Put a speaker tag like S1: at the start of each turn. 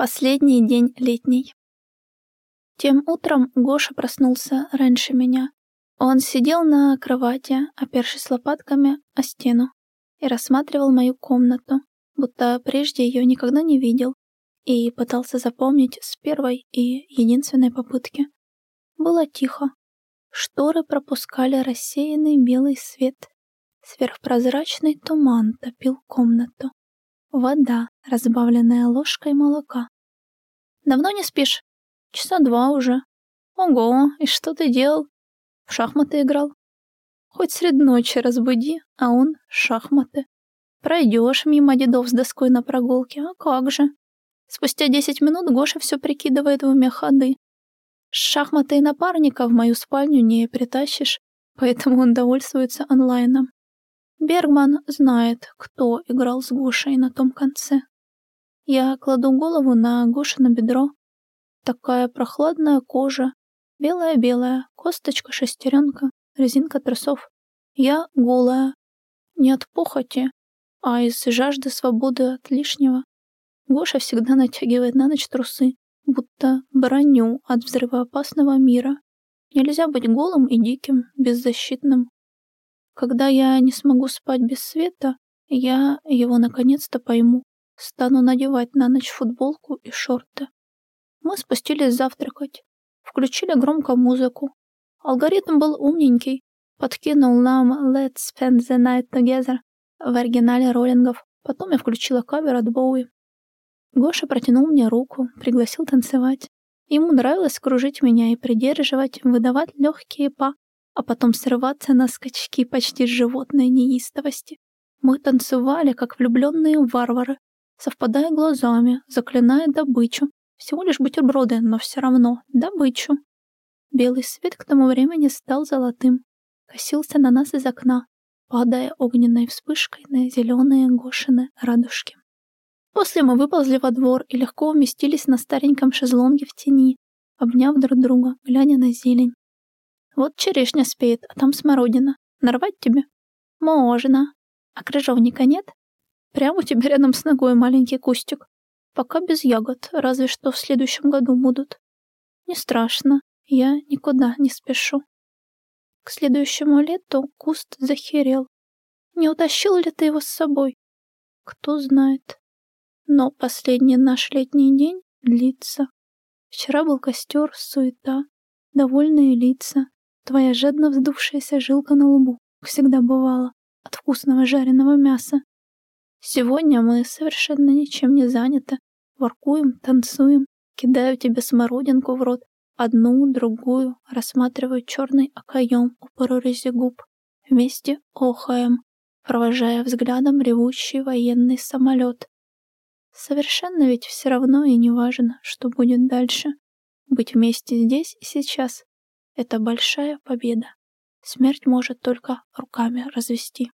S1: Последний день летний. Тем утром Гоша проснулся раньше меня. Он сидел на кровати, опершись лопатками о стену, и рассматривал мою комнату, будто прежде ее никогда не видел, и пытался запомнить с первой и единственной попытки. Было тихо. Шторы пропускали рассеянный белый свет. Сверхпрозрачный туман топил комнату. Вода, разбавленная ложкой молока. «Давно не спишь?» «Часа два уже». «Ого, и что ты делал?» «В шахматы играл». «Хоть средь ночи разбуди, а он — шахматы. Пройдешь мимо дедов с доской на прогулке, а как же?» Спустя десять минут Гоша все прикидывает в уме ходы. Шахматы и напарника в мою спальню не притащишь, поэтому он довольствуется онлайном. Бергман знает, кто играл с Гошей на том конце. Я кладу голову на Гоша на бедро. Такая прохладная кожа, белая-белая, косточка-шестеренка, резинка трусов. Я голая. Не от похоти, а из жажды свободы от лишнего. Гоша всегда натягивает на ночь трусы, будто броню от взрывоопасного мира. Нельзя быть голым и диким, беззащитным. Когда я не смогу спать без света, я его наконец-то пойму. Стану надевать на ночь футболку и шорты. Мы спустились завтракать. Включили громко музыку. Алгоритм был умненький. Подкинул нам Let's Spend the Night Together в оригинале роллингов. Потом я включила кавер от Боуи. Гоша протянул мне руку, пригласил танцевать. Ему нравилось кружить меня и придерживать, выдавать легкие па, а потом срываться на скачки почти животной неистовости. Мы танцевали, как влюбленные варвары, совпадая глазами, заклиная добычу. Всего лишь бутерброды, но все равно добычу. Белый свет к тому времени стал золотым, косился на нас из окна, падая огненной вспышкой на зеленые гошины радужки. После мы выползли во двор и легко уместились на стареньком шезлонге в тени, обняв друг друга, глядя на зелень. Вот черешня спеет, а там смородина. Нарвать тебе? Можно. А крыжовника нет? Прямо у тебя рядом с ногой маленький кустик. Пока без ягод, разве что в следующем году будут. Не страшно, я никуда не спешу. К следующему лету куст захерел. Не утащил ли ты его с собой? Кто знает. Но последний наш летний день длится. Вчера был костер, суета, довольные лица, твоя жадно вздувшаяся жилка на лбу, всегда бывала, от вкусного жареного мяса. Сегодня мы совершенно ничем не заняты, воркуем, танцуем, кидаю тебе смородинку в рот, одну, другую, рассматриваю черный окоем у прорези губ. Вместе охаем, провожая взглядом ревущий военный самолет. Совершенно ведь все равно и не важно, что будет дальше. Быть вместе здесь и сейчас — это большая победа. Смерть может только руками развести.